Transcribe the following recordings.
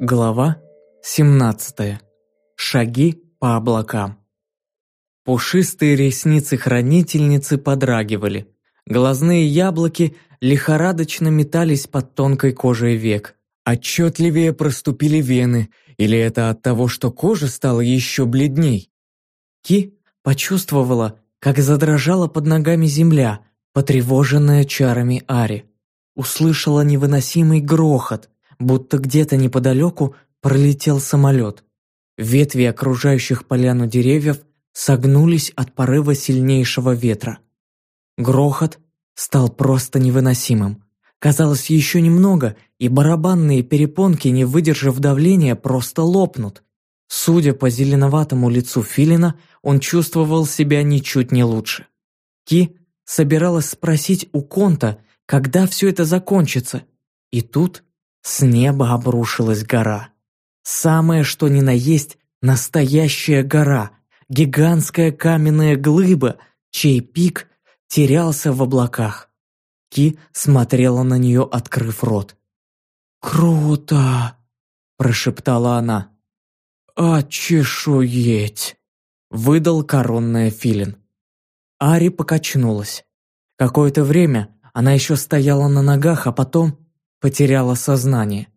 Глава 17. Шаги по облакам. Пушистые ресницы хранительницы подрагивали. Глазные яблоки лихорадочно метались под тонкой кожей век. Отчетливее проступили вены, или это от того, что кожа стала еще бледней? Ки почувствовала, как задрожала под ногами земля, потревоженная чарами Ари. Услышала невыносимый грохот – будто где-то неподалеку пролетел самолет. Ветви окружающих поляну деревьев согнулись от порыва сильнейшего ветра. Грохот стал просто невыносимым. Казалось, еще немного, и барабанные перепонки, не выдержав давления, просто лопнут. Судя по зеленоватому лицу Филина, он чувствовал себя ничуть не лучше. Ки собиралась спросить у Конта, когда все это закончится. И тут с неба обрушилась гора. Самое что ни на есть настоящая гора, гигантская каменная глыба, чей пик терялся в облаках. Ки смотрела на нее, открыв рот. «Круто!» – прошептала она. «Очешуеть!» – выдал коронная филин. Ари покачнулась. Какое-то время она еще стояла на ногах, а потом потеряла сознание.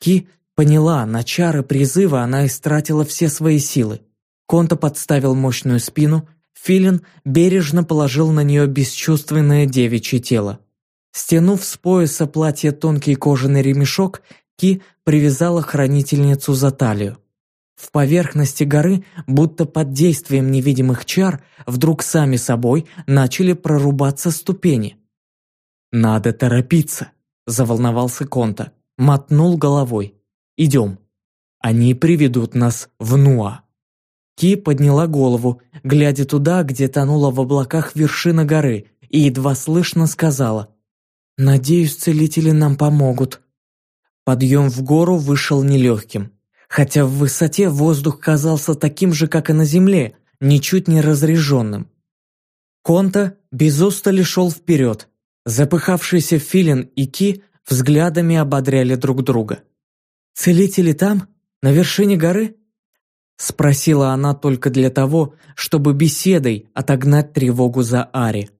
Ки поняла, на чары призыва она истратила все свои силы. Конта подставил мощную спину, Филин бережно положил на нее бесчувственное девичье тело. Стянув с пояса платья тонкий кожаный ремешок, Ки привязала хранительницу за талию. В поверхности горы, будто под действием невидимых чар, вдруг сами собой начали прорубаться ступени. «Надо торопиться», Заволновался Конта. Мотнул головой. «Идем. Они приведут нас в Нуа». Ки подняла голову, глядя туда, где тонула в облаках вершина горы, и едва слышно сказала «Надеюсь, целители нам помогут». Подъем в гору вышел нелегким. Хотя в высоте воздух казался таким же, как и на земле, ничуть не разреженным. Конта без устали шел вперед, Запыхавшийся Филин и Ки взглядами ободряли друг друга. «Целители там? На вершине горы?» Спросила она только для того, чтобы беседой отогнать тревогу за Ари.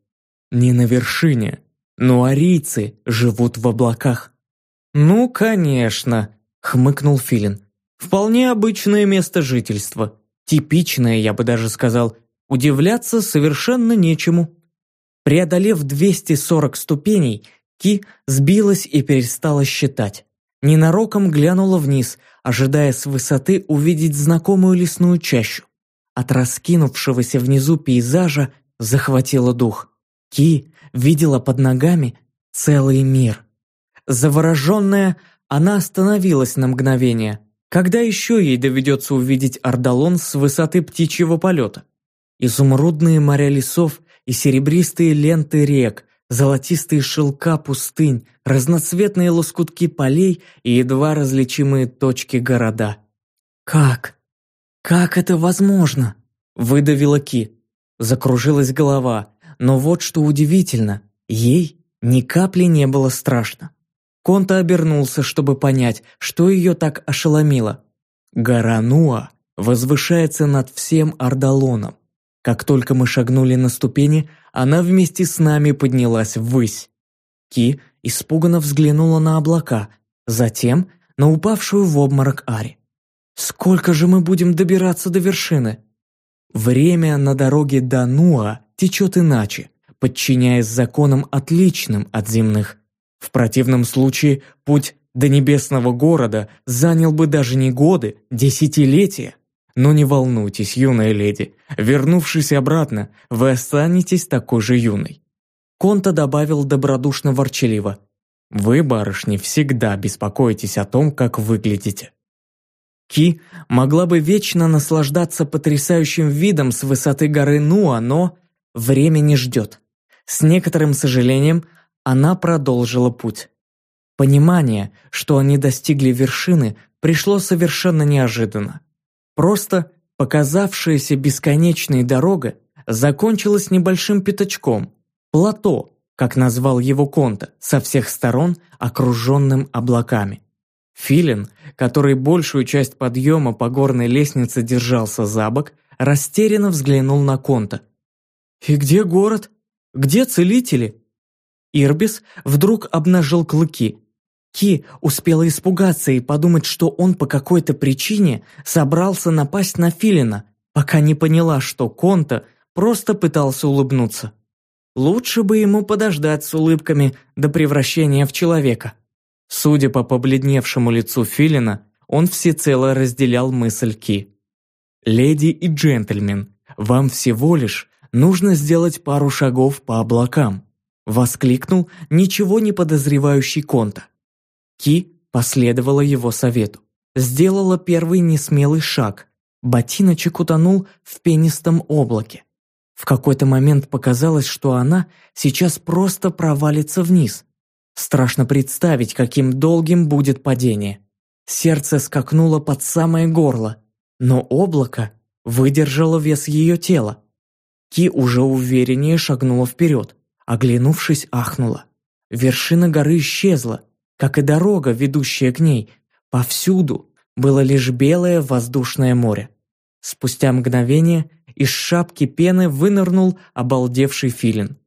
«Не на вершине, но арийцы живут в облаках». «Ну, конечно», — хмыкнул Филин. «Вполне обычное место жительства. Типичное, я бы даже сказал. Удивляться совершенно нечему». Преодолев 240 ступеней, Ки сбилась и перестала считать. Ненароком глянула вниз, ожидая с высоты увидеть знакомую лесную чащу. От раскинувшегося внизу пейзажа захватила дух. Ки видела под ногами целый мир. Завороженная, она остановилась на мгновение. Когда еще ей доведется увидеть Ардалон с высоты птичьего полета? Изумрудные моря лесов и серебристые ленты рек, золотистые шелка пустынь, разноцветные лоскутки полей и едва различимые точки города. «Как? Как это возможно?» – выдавила Ки. Закружилась голова, но вот что удивительно, ей ни капли не было страшно. Конта обернулся, чтобы понять, что ее так ошеломило. Гора Нуа возвышается над всем Ардалоном. Как только мы шагнули на ступени, она вместе с нами поднялась ввысь. Ки испуганно взглянула на облака, затем на упавшую в обморок Ари. «Сколько же мы будем добираться до вершины?» Время на дороге до Нуа течет иначе, подчиняясь законам отличным от земных. В противном случае путь до небесного города занял бы даже не годы, десятилетия. Но не волнуйтесь, юная леди, вернувшись обратно, вы останетесь такой же юной. Конта добавил добродушно-ворчаливо. Вы, барышни, всегда беспокоитесь о том, как выглядите. Ки могла бы вечно наслаждаться потрясающим видом с высоты горы Нуа, но время не ждет. С некоторым сожалением она продолжила путь. Понимание, что они достигли вершины, пришло совершенно неожиданно. Просто показавшаяся бесконечной дорога закончилась небольшим пятачком, плато, как назвал его Конта, со всех сторон окруженным облаками. Филин, который большую часть подъема по горной лестнице держался за бок, растерянно взглянул на Конта. «И где город? Где целители?» Ирбис вдруг обнажил клыки. Ки успела испугаться и подумать, что он по какой-то причине собрался напасть на Филина, пока не поняла, что Конта просто пытался улыбнуться. Лучше бы ему подождать с улыбками до превращения в человека. Судя по побледневшему лицу Филина, он всецело разделял мысль Ки. «Леди и джентльмен, вам всего лишь нужно сделать пару шагов по облакам», воскликнул ничего не подозревающий Конта. Ки последовала его совету. Сделала первый несмелый шаг. Ботиночек утонул в пенистом облаке. В какой-то момент показалось, что она сейчас просто провалится вниз. Страшно представить, каким долгим будет падение. Сердце скакнуло под самое горло, но облако выдержало вес ее тела. Ки уже увереннее шагнула вперед, оглянувшись, ахнула. Вершина горы исчезла, как и дорога, ведущая к ней. Повсюду было лишь белое воздушное море. Спустя мгновение из шапки пены вынырнул обалдевший филин.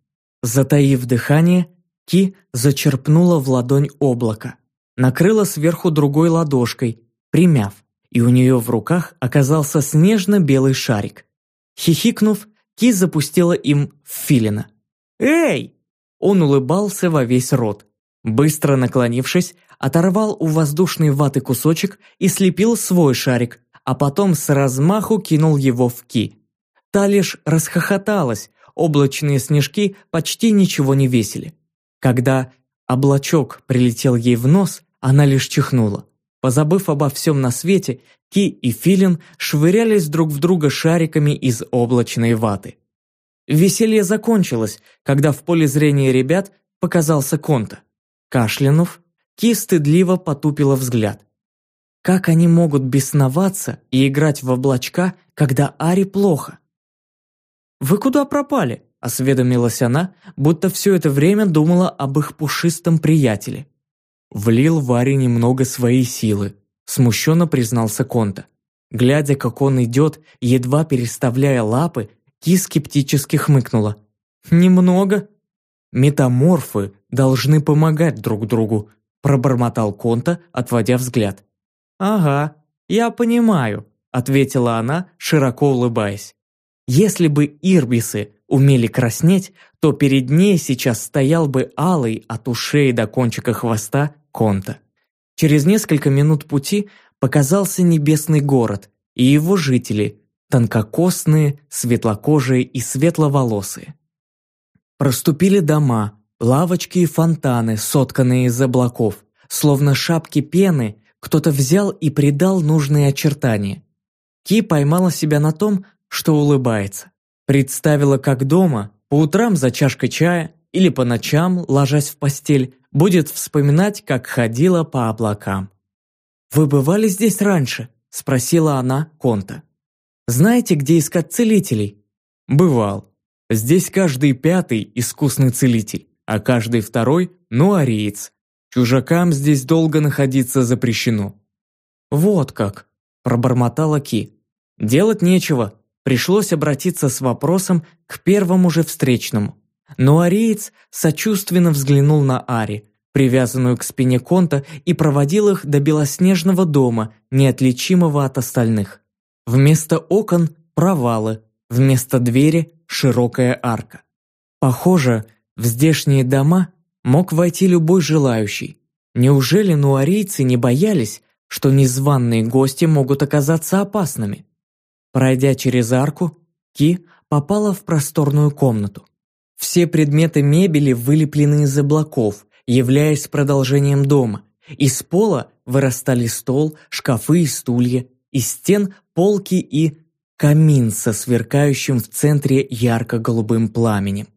Затаив дыхание, Ки зачерпнула в ладонь облако, накрыла сверху другой ладошкой, примяв, и у нее в руках оказался снежно-белый шарик. Хихикнув, Ки запустила им в филина. «Эй!» Он улыбался во весь рот. Быстро наклонившись, оторвал у воздушной ваты кусочек и слепил свой шарик, а потом с размаху кинул его в Ки. Та лишь расхохоталась, облачные снежки почти ничего не весили. Когда облачок прилетел ей в нос, она лишь чихнула. Позабыв обо всем на свете, Ки и Филин швырялись друг в друга шариками из облачной ваты. Веселье закончилось, когда в поле зрения ребят показался Конта. Кашлянув, Ки стыдливо потупила взгляд. Как они могут бесноваться и играть в облачка, когда Ари плохо? «Вы куда пропали?» – осведомилась она, будто все это время думала об их пушистом приятеле. Влил в Ари немного своей силы, смущенно признался Конта. Глядя, как он идет, едва переставляя лапы, Ки скептически хмыкнула. «Немного?» «Метаморфы должны помогать друг другу», пробормотал Конта, отводя взгляд. «Ага, я понимаю», ответила она, широко улыбаясь. Если бы ирбисы умели краснеть, то перед ней сейчас стоял бы алый от ушей до кончика хвоста Конта. Через несколько минут пути показался небесный город и его жители, тонкокосные, светлокожие и светловолосые. Проступили дома, лавочки и фонтаны, сотканные из облаков, словно шапки пены, кто-то взял и придал нужные очертания. Ки поймала себя на том, что улыбается. Представила, как дома, по утрам за чашкой чая или по ночам, ложась в постель, будет вспоминать, как ходила по облакам. «Вы бывали здесь раньше?» – спросила она Конта. «Знаете, где искать целителей?» «Бывал. Здесь каждый пятый – искусный целитель, а каждый второй – нуариец. Чужакам здесь долго находиться запрещено». «Вот как», – пробормотала Ки. «Делать нечего, пришлось обратиться с вопросом к первому же встречному. Но ариец сочувственно взглянул на Ари, привязанную к спине Конта, и проводил их до белоснежного дома, неотличимого от остальных. Вместо окон – провалы, вместо двери – широкая арка. Похоже, в здешние дома мог войти любой желающий. Неужели нуарийцы не боялись, что незваные гости могут оказаться опасными? Пройдя через арку, Ки попала в просторную комнату. Все предметы мебели вылеплены из облаков, являясь продолжением дома. Из пола вырастали стол, шкафы и стулья, из стен полки и камин со сверкающим в центре ярко-голубым пламенем.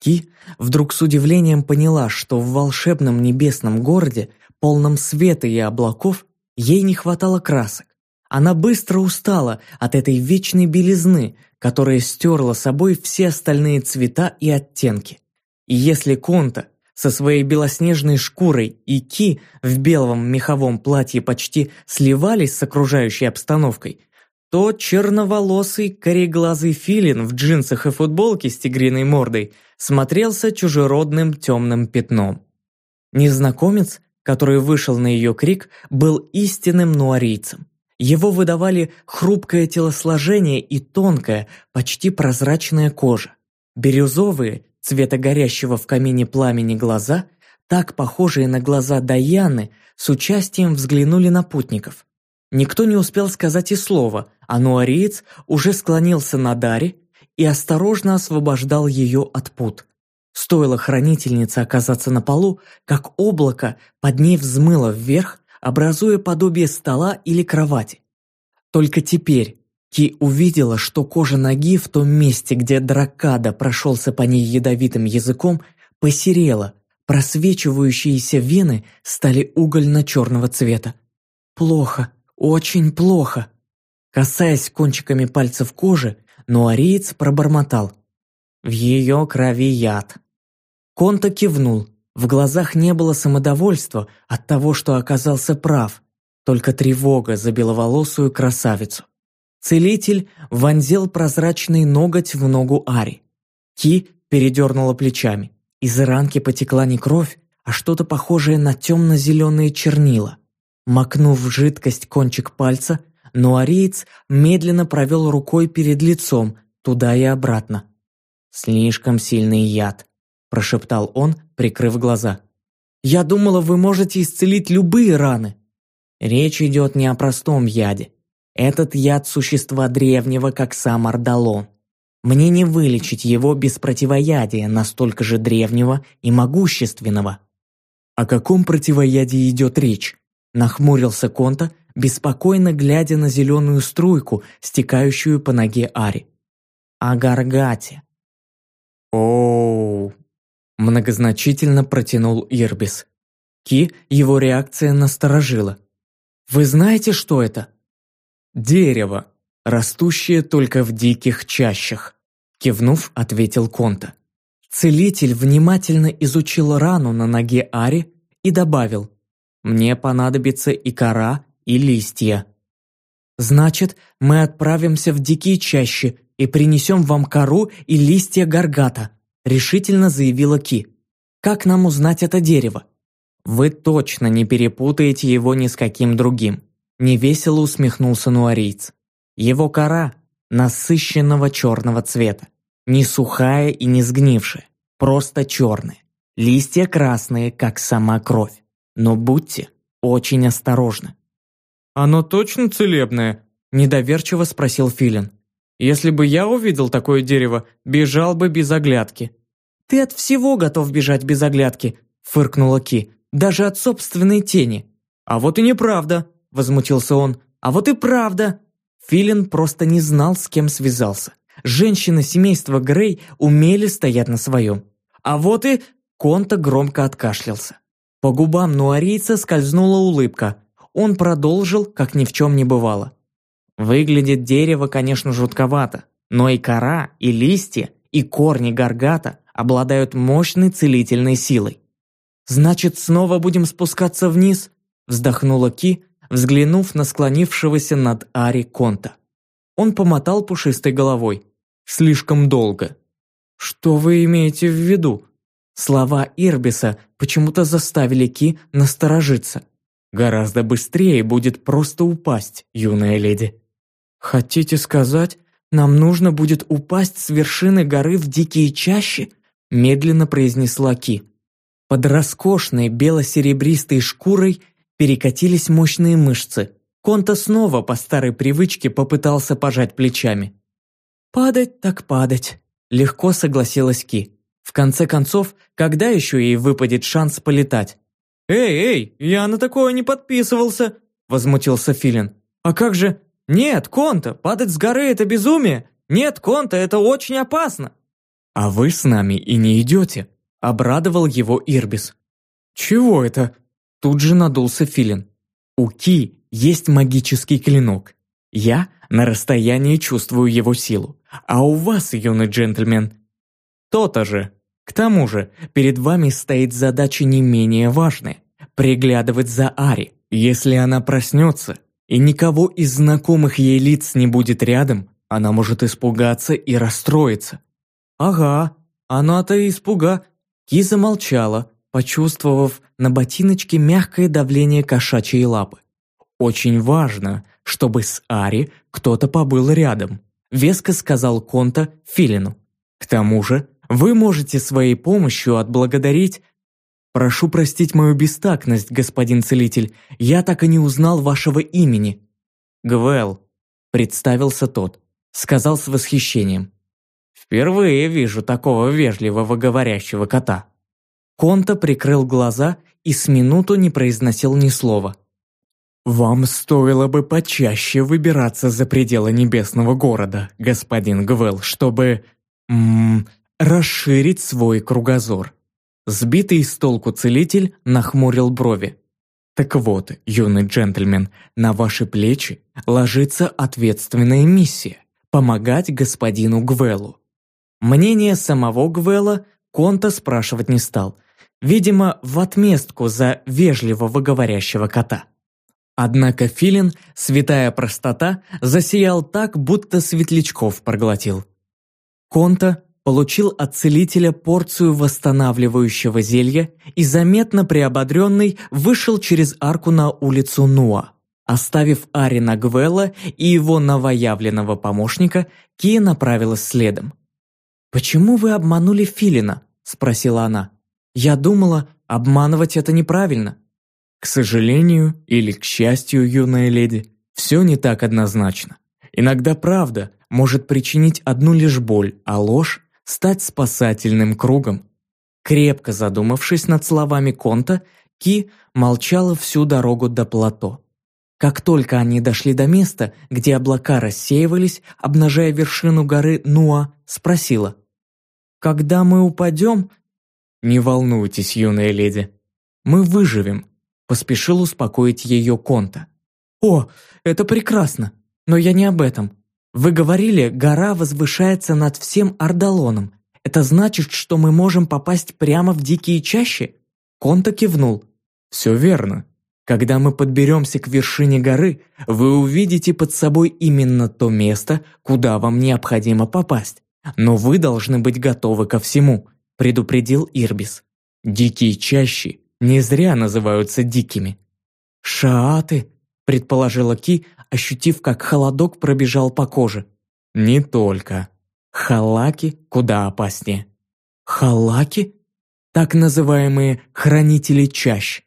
Ки вдруг с удивлением поняла, что в волшебном небесном городе, полном света и облаков, ей не хватало красок. Она быстро устала от этой вечной белизны, которая стерла собой все остальные цвета и оттенки. И если Конта со своей белоснежной шкурой и Ки в белом меховом платье почти сливались с окружающей обстановкой, то черноволосый кореглазый филин в джинсах и футболке с тигриной мордой смотрелся чужеродным темным пятном. Незнакомец, который вышел на ее крик, был истинным нуарийцем. Его выдавали хрупкое телосложение и тонкая, почти прозрачная кожа. Бирюзовые, цвета горящего в камине пламени глаза, так похожие на глаза Даяны, с участием взглянули на путников. Никто не успел сказать и слова, а нуариец уже склонился на Даре и осторожно освобождал ее от пут. Стоило хранительнице оказаться на полу, как облако под ней взмыло вверх, образуя подобие стола или кровати. Только теперь Ки увидела, что кожа ноги в том месте, где дракада прошелся по ней ядовитым языком, посерела, просвечивающиеся вены стали угольно-черного цвета. Плохо, очень плохо. Касаясь кончиками пальцев кожи, нуариец пробормотал. В ее крови яд. Конта кивнул, в глазах не было самодовольства от того, что оказался прав, только тревога за беловолосую красавицу. Целитель вонзил прозрачный ноготь в ногу Ари. Ки передернула плечами. Из ранки потекла не кровь, а что-то похожее на темно-зеленые чернила. Макнув в жидкость кончик пальца, нуариец медленно провел рукой перед лицом, туда и обратно. Слишком сильный яд. – прошептал он, прикрыв глаза. «Я думала, вы можете исцелить любые раны». Речь идет не о простом яде. Этот яд существа древнего, как сам Ардалон. Мне не вылечить его без противоядия, настолько же древнего и могущественного. О каком противоядии идет речь? Нахмурился Конта, беспокойно глядя на зеленую струйку, стекающую по ноге Ари. О Гаргате. Оу, Многозначительно протянул Ирбис. Ки его реакция насторожила. «Вы знаете, что это?» «Дерево, растущее только в диких чащах», кивнув, ответил Конта. Целитель внимательно изучил рану на ноге Ари и добавил «Мне понадобится и кора, и листья». «Значит, мы отправимся в дикие чащи и принесем вам кору и листья гаргата», решительно заявила Ки. «Как нам узнать это дерево?» «Вы точно не перепутаете его ни с каким другим», невесело усмехнулся нуарийц. «Его кора насыщенного черного цвета, не сухая и не сгнившая, просто черная. Листья красные, как сама кровь. Но будьте очень осторожны». «Оно точно целебное?» – недоверчиво спросил Филин. «Если бы я увидел такое дерево, бежал бы без оглядки». «Ты от всего готов бежать без оглядки», – фыркнула Ки. «Даже от собственной тени». «А вот и неправда», – возмутился он. «А вот и правда». Филин просто не знал, с кем связался. Женщины семейства Грей умели стоять на своем. А вот и... Конта громко откашлялся. По губам нуарийца скользнула улыбка. Он продолжил, как ни в чем не бывало. Выглядит дерево, конечно, жутковато, но и кора, и листья, и корни гаргата обладают мощной целительной силой. «Значит, снова будем спускаться вниз?» вздохнула Ки, взглянув на склонившегося над Ари Конта. Он помотал пушистой головой. «Слишком долго». «Что вы имеете в виду?» Слова Ирбиса почему-то заставили Ки насторожиться. «Гораздо быстрее будет просто упасть, юная леди». «Хотите сказать, нам нужно будет упасть с вершины горы в дикие чащи?» медленно произнесла Ки. Под роскошной бело-серебристой шкурой перекатились мощные мышцы. Конта снова по старой привычке попытался пожать плечами. «Падать так падать», – легко согласилась Ки. В конце концов, когда еще ей выпадет шанс полетать? «Эй, эй, я на такое не подписывался», – возмутился Филин. «А как же...» «Нет, Конта, падать с горы – это безумие! Нет, Конта, это очень опасно!» «А вы с нами и не идете», – обрадовал его Ирбис. «Чего это?» – тут же надулся Филин. «У Ки есть магический клинок. Я на расстоянии чувствую его силу. А у вас, юный джентльмен?» «То-то же», – К тому же, перед вами стоит задача не менее важная – приглядывать за Ари. Если она проснется, и никого из знакомых ей лиц не будет рядом, она может испугаться и расстроиться. «Ага, она-то испуга». Киза молчала, почувствовав на ботиночке мягкое давление кошачьей лапы. «Очень важно, чтобы с Ари кто-то побыл рядом», веско сказал Конта Филину. «К тому же, вы можете своей помощью отблагодарить... Прошу простить мою бестактность, господин целитель, я так и не узнал вашего имени». «Гвел», — представился тот, сказал с восхищением. «Впервые вижу такого вежливого говорящего кота». Конта прикрыл глаза и с минуту не произносил ни слова. «Вам стоило бы почаще выбираться за пределы небесного города, господин Гвел, чтобы... расширить свой кругозор». Сбитый с толку целитель нахмурил брови. «Так вот, юный джентльмен, на ваши плечи ложится ответственная миссия – помогать господину Гвелу». Мнение самого Гвела Конта спрашивать не стал, видимо, в отместку за вежливого говорящего кота. Однако Филин, святая простота, засиял так, будто светлячков проглотил. Конта получил от целителя порцию восстанавливающего зелья и, заметно приободренный, вышел через арку на улицу Нуа. Оставив Арина Гвелла и его новоявленного помощника, Кия направилась следом. «Почему вы обманули Филина?» – спросила она. «Я думала, обманывать это неправильно». К сожалению или к счастью, юная леди, все не так однозначно. Иногда правда может причинить одну лишь боль, а ложь стать спасательным кругом. Крепко задумавшись над словами Конта, Ки молчала всю дорогу до плато. Как только они дошли до места, где облака рассеивались, обнажая вершину горы Нуа, спросила. «Когда мы упадем?» «Не волнуйтесь, юная леди. Мы выживем», – поспешил успокоить ее Конта. «О, это прекрасно! Но я не об этом. Вы говорили, гора возвышается над всем Ардалоном. Это значит, что мы можем попасть прямо в дикие чащи?» Конта кивнул. «Все верно. Когда мы подберемся к вершине горы, вы увидите под собой именно то место, куда вам необходимо попасть. Но вы должны быть готовы ко всему», – предупредил Ирбис. «Дикие чащи не зря называются дикими». «Шааты», – предположила Ки, ощутив, как холодок пробежал по коже. Не только. Халаки куда опаснее. Халаки? Так называемые хранители чащ.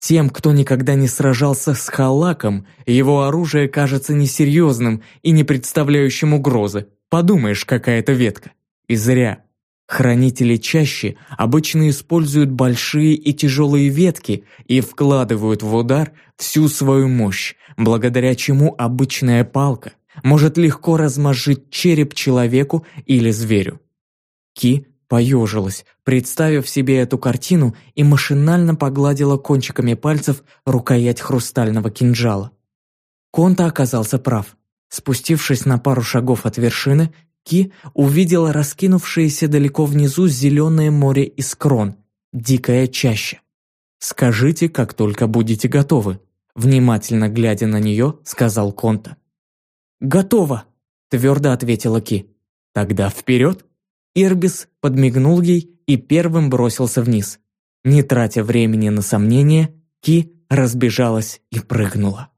Тем, кто никогда не сражался с халаком, его оружие кажется несерьезным и не представляющим угрозы. Подумаешь, какая-то ветка. И зря. Хранители чаще обычно используют большие и тяжелые ветки и вкладывают в удар всю свою мощь, благодаря чему обычная палка может легко размозжить череп человеку или зверю. Ки поежилась, представив себе эту картину и машинально погладила кончиками пальцев рукоять хрустального кинжала. Конта оказался прав. Спустившись на пару шагов от вершины, Ки увидела раскинувшееся далеко внизу зеленое море из крон, дикая чаща. «Скажите, как только будете готовы», внимательно глядя на нее, сказал Конта. «Готово», твердо ответила Ки. «Тогда вперед!» Ирбис подмигнул ей и первым бросился вниз. Не тратя времени на сомнения, Ки разбежалась и прыгнула.